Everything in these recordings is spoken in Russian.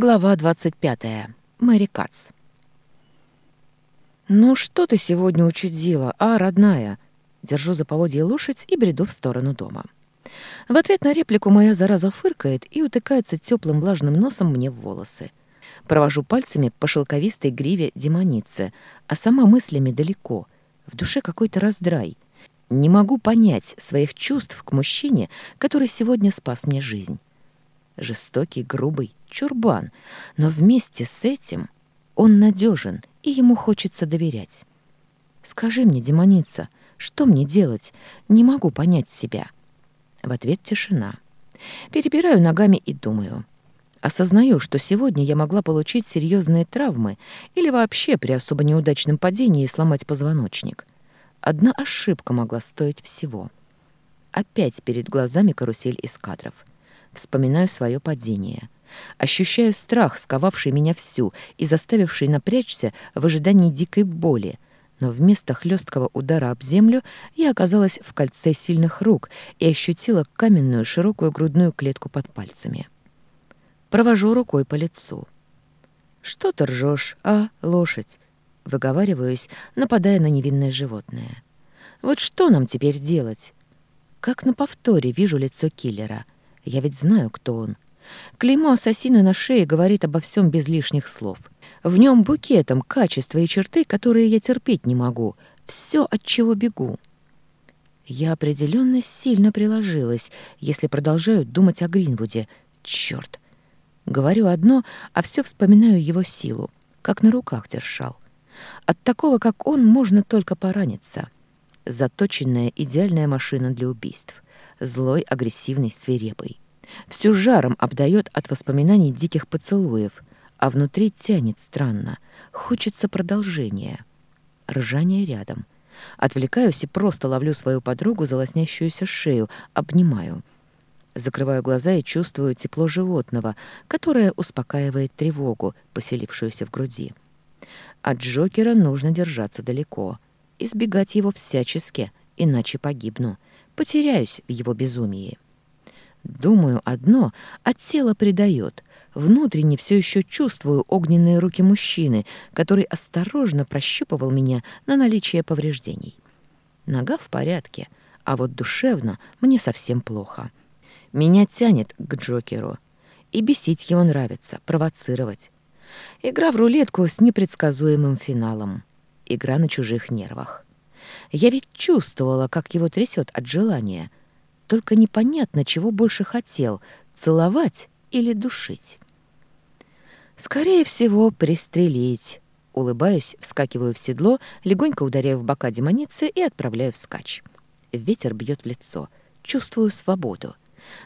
Глава 25. Мэри Кац. «Ну что ты сегодня учудила, а, родная?» Держу за поводья лошадь и бреду в сторону дома. В ответ на реплику моя зараза фыркает и утыкается теплым влажным носом мне в волосы. Провожу пальцами по шелковистой гриве демоницы, а сама мыслями далеко. В душе какой-то раздрай. Не могу понять своих чувств к мужчине, который сегодня спас мне жизнь. Жестокий, грубый, чурбан, но вместе с этим он надежен, и ему хочется доверять. «Скажи мне, демоница, что мне делать? Не могу понять себя». В ответ тишина. Перебираю ногами и думаю. Осознаю, что сегодня я могла получить серьезные травмы или вообще при особо неудачном падении сломать позвоночник. Одна ошибка могла стоить всего. Опять перед глазами карусель из кадров. Вспоминаю свое падение. Ощущаю страх, сковавший меня всю и заставивший напрячься в ожидании дикой боли. Но вместо хлесткого удара об землю я оказалась в кольце сильных рук и ощутила каменную широкую грудную клетку под пальцами. Провожу рукой по лицу. «Что ты ржешь, а, лошадь?» — выговариваюсь, нападая на невинное животное. «Вот что нам теперь делать?» Как на повторе вижу лицо киллера. Я ведь знаю, кто он. Клеймо ассасина на шее говорит обо всем без лишних слов. В нем букетом качества и черты, которые я терпеть не могу. Все, от чего бегу. Я определенно сильно приложилась, если продолжаю думать о Гринвуде. Черт! Говорю одно, а все вспоминаю его силу, как на руках держал. От такого, как он, можно только пораниться. Заточенная идеальная машина для убийств. Злой, агрессивный, свирепый. Всю жаром обдает от воспоминаний диких поцелуев, а внутри тянет странно. Хочется продолжения. Ржание рядом. Отвлекаюсь и просто ловлю свою подругу за лоснящуюся шею, обнимаю. Закрываю глаза и чувствую тепло животного, которое успокаивает тревогу, поселившуюся в груди. От Джокера нужно держаться далеко, избегать его всячески, иначе погибну, потеряюсь в его безумии. Думаю одно, от тело придает. Внутренне все еще чувствую огненные руки мужчины, который осторожно прощупывал меня на наличие повреждений. Нога в порядке, а вот душевно мне совсем плохо. Меня тянет к Джокеру. И бесить его нравится, провоцировать. Игра в рулетку с непредсказуемым финалом. Игра на чужих нервах. Я ведь чувствовала, как его трясет от желания — только непонятно, чего больше хотел — целовать или душить. «Скорее всего, пристрелить». Улыбаюсь, вскакиваю в седло, легонько ударяю в бока демоницы и отправляю вскачь. Ветер бьет в лицо. Чувствую свободу.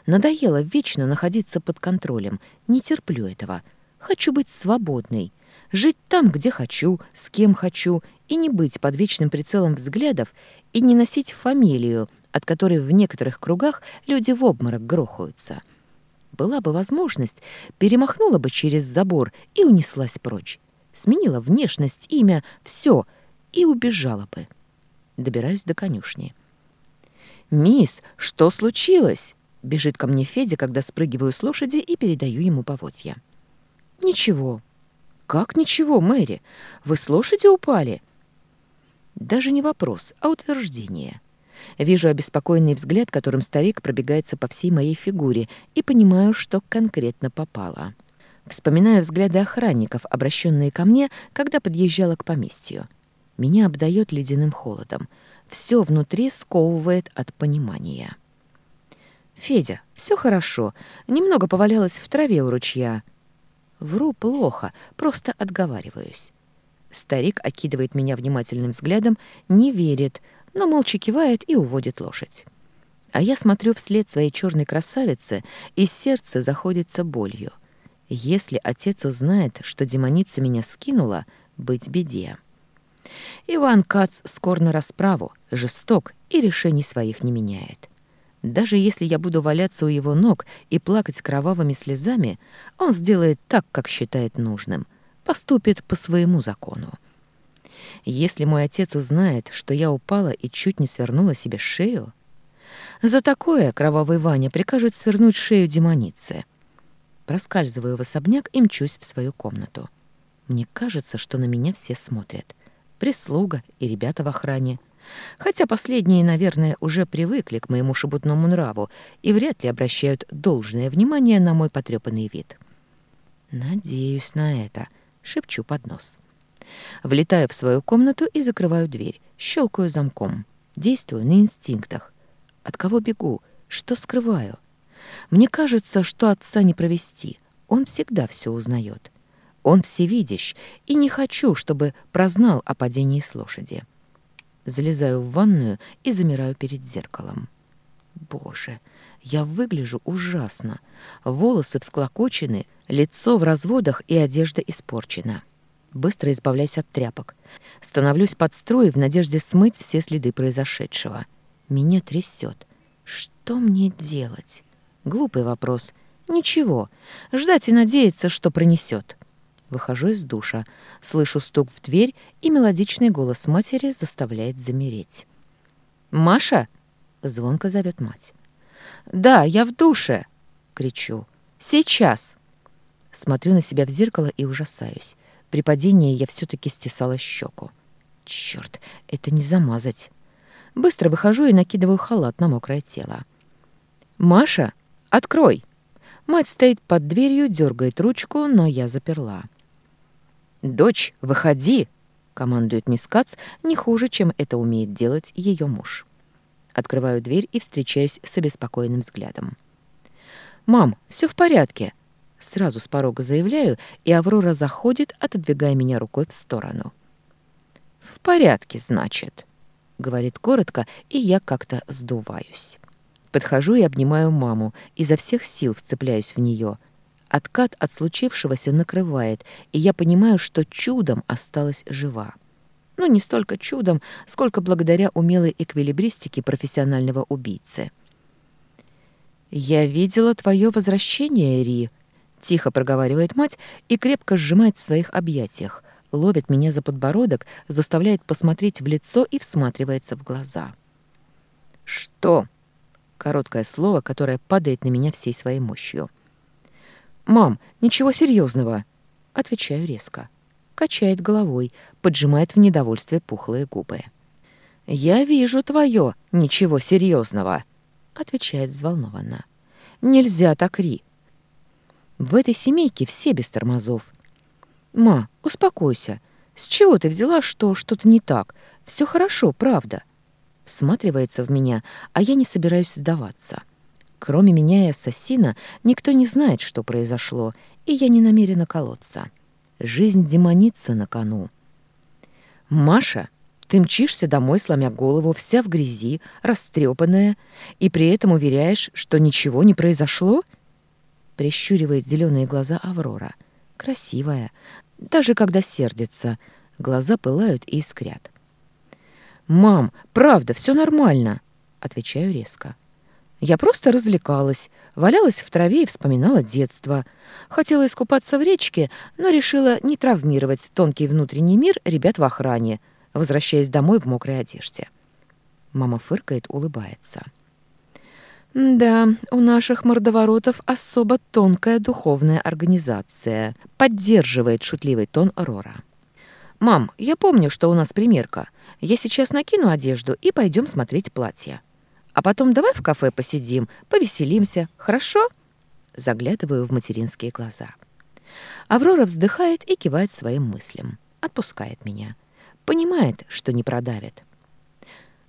Надоело вечно находиться под контролем. Не терплю этого. Хочу быть свободной. Жить там, где хочу, с кем хочу, и не быть под вечным прицелом взглядов, и не носить фамилию, от которой в некоторых кругах люди в обморок грохаются. Была бы возможность, перемахнула бы через забор и унеслась прочь. Сменила внешность, имя, все и убежала бы. Добираюсь до конюшни. «Мисс, что случилось?» Бежит ко мне Федя, когда спрыгиваю с лошади и передаю ему поводья. «Ничего». «Как ничего, Мэри? Вы с лошади упали?» Даже не вопрос, а утверждение. Вижу обеспокоенный взгляд, которым старик пробегается по всей моей фигуре, и понимаю, что конкретно попало. Вспоминаю взгляды охранников, обращенные ко мне, когда подъезжала к поместью. Меня обдает ледяным холодом. Все внутри сковывает от понимания. «Федя, все хорошо. Немного повалялась в траве у ручья». Вру плохо, просто отговариваюсь. Старик окидывает меня внимательным взглядом, не верит, но молча кивает и уводит лошадь. А я смотрю вслед своей черной красавице, и сердце заходится болью. Если отец узнает, что демоница меня скинула, быть беде. Иван Кац скор на расправу, жесток и решений своих не меняет. Даже если я буду валяться у его ног и плакать кровавыми слезами, он сделает так, как считает нужным, поступит по своему закону. Если мой отец узнает, что я упала и чуть не свернула себе шею... За такое кровавый Ваня прикажет свернуть шею демонице. Проскальзываю в особняк и мчусь в свою комнату. Мне кажется, что на меня все смотрят. Прислуга и ребята в охране. Хотя последние, наверное, уже привыкли к моему шебутному нраву и вряд ли обращают должное внимание на мой потрепанный вид. «Надеюсь на это», — шепчу под нос. Влетаю в свою комнату и закрываю дверь, щелкаю замком. Действую на инстинктах. От кого бегу? Что скрываю? Мне кажется, что отца не провести. Он всегда все узнает. Он всевидящ, и не хочу, чтобы прознал о падении с лошади. Залезаю в ванную и замираю перед зеркалом. Боже, я выгляжу ужасно. Волосы всклокочены, лицо в разводах и одежда испорчена быстро избавляюсь от тряпок. Становлюсь под строй в надежде смыть все следы произошедшего. Меня трясет. Что мне делать? Глупый вопрос. Ничего. Ждать и надеяться, что пронесет. Выхожу из душа, слышу стук в дверь, и мелодичный голос матери заставляет замереть. «Маша!» — звонко зовет мать. «Да, я в душе!» — кричу. «Сейчас!» Смотрю на себя в зеркало и ужасаюсь. При падении я все-таки стесала щеку. Черт, это не замазать. Быстро выхожу и накидываю халат на мокрое тело. «Маша, открой!» Мать стоит под дверью, дергает ручку, но я заперла. «Дочь, выходи!» — командует мисс Кац не хуже, чем это умеет делать ее муж. Открываю дверь и встречаюсь с обеспокоенным взглядом. «Мам, все в порядке. Сразу с порога заявляю, и Аврора заходит, отодвигая меня рукой в сторону. «В порядке, значит», — говорит коротко, и я как-то сдуваюсь. Подхожу и обнимаю маму, изо всех сил вцепляюсь в нее. Откат от случившегося накрывает, и я понимаю, что чудом осталась жива. Ну, не столько чудом, сколько благодаря умелой эквилибристике профессионального убийцы. «Я видела твое возвращение, Ри», Тихо проговаривает мать и крепко сжимает в своих объятиях, ловит меня за подбородок, заставляет посмотреть в лицо и всматривается в глаза. «Что?» — короткое слово, которое падает на меня всей своей мощью. «Мам, ничего серьезного, отвечаю резко. Качает головой, поджимает в недовольстве пухлые губы. «Я вижу твое, ничего серьезного, отвечает взволнованно. «Нельзя так, Ри, в этой семейке все без тормозов. «Ма, успокойся. С чего ты взяла, что что-то не так? Все хорошо, правда». Всматривается в меня, а я не собираюсь сдаваться. Кроме меня и ассасина, никто не знает, что произошло, и я не намерена колоться. Жизнь демонится на кону. «Маша, ты мчишься домой, сломя голову, вся в грязи, растрепанная, и при этом уверяешь, что ничего не произошло?» Прищуривает зеленые глаза Аврора. Красивая. Даже когда сердится. Глаза пылают и искрят. «Мам, правда, все нормально!» Отвечаю резко. Я просто развлекалась, валялась в траве и вспоминала детство. Хотела искупаться в речке, но решила не травмировать тонкий внутренний мир ребят в охране, возвращаясь домой в мокрой одежде. Мама фыркает, улыбается. Да, у наших мордоворотов особо тонкая духовная организация, поддерживает шутливый тон Рора. Мам, я помню, что у нас примерка. Я сейчас накину одежду и пойдем смотреть платье. А потом давай в кафе посидим, повеселимся, хорошо? Заглядываю в материнские глаза. Аврора вздыхает и кивает своим мыслям. Отпускает меня. Понимает, что не продавит.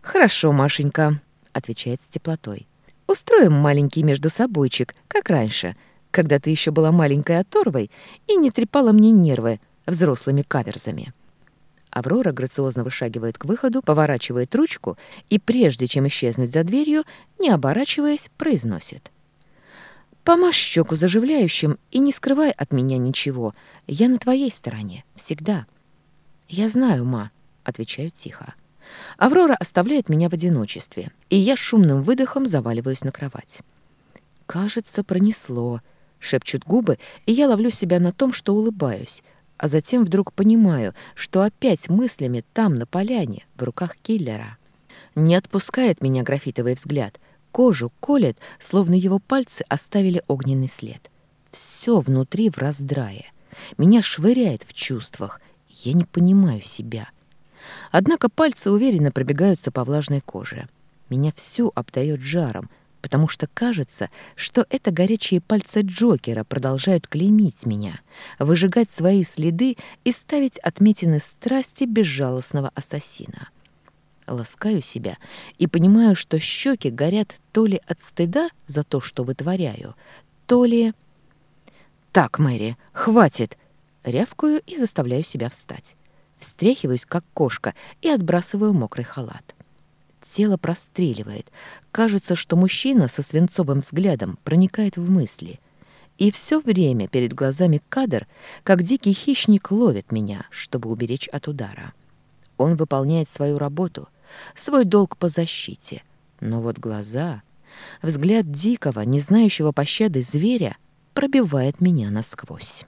«Хорошо, Машенька», — отвечает с теплотой. Устроим маленький между междусобойчик, как раньше, когда ты еще была маленькой оторвой и не трепала мне нервы взрослыми каверзами». Аврора грациозно вышагивает к выходу, поворачивает ручку и, прежде чем исчезнуть за дверью, не оборачиваясь, произносит. «Помажь щеку заживляющим и не скрывай от меня ничего. Я на твоей стороне. Всегда». «Я знаю, ма», — отвечаю тихо. Аврора оставляет меня в одиночестве, и я шумным выдохом заваливаюсь на кровать. «Кажется, пронесло», — шепчут губы, и я ловлю себя на том, что улыбаюсь, а затем вдруг понимаю, что опять мыслями там, на поляне, в руках киллера. Не отпускает меня графитовый взгляд. Кожу колет, словно его пальцы оставили огненный след. Все внутри в раздрае. Меня швыряет в чувствах. Я не понимаю себя. — Однако пальцы уверенно пробегаются по влажной коже. Меня всю обдает жаром, потому что кажется, что это горячие пальцы Джокера продолжают клеймить меня, выжигать свои следы и ставить отметины страсти безжалостного ассасина. Ласкаю себя и понимаю, что щеки горят то ли от стыда за то, что вытворяю, то ли... «Так, Мэри, хватит!» Рявкую и заставляю себя встать. Встряхиваюсь, как кошка, и отбрасываю мокрый халат. Тело простреливает. Кажется, что мужчина со свинцовым взглядом проникает в мысли. И все время перед глазами кадр, как дикий хищник ловит меня, чтобы уберечь от удара. Он выполняет свою работу, свой долг по защите. Но вот глаза... Взгляд дикого, не знающего пощады зверя пробивает меня насквозь.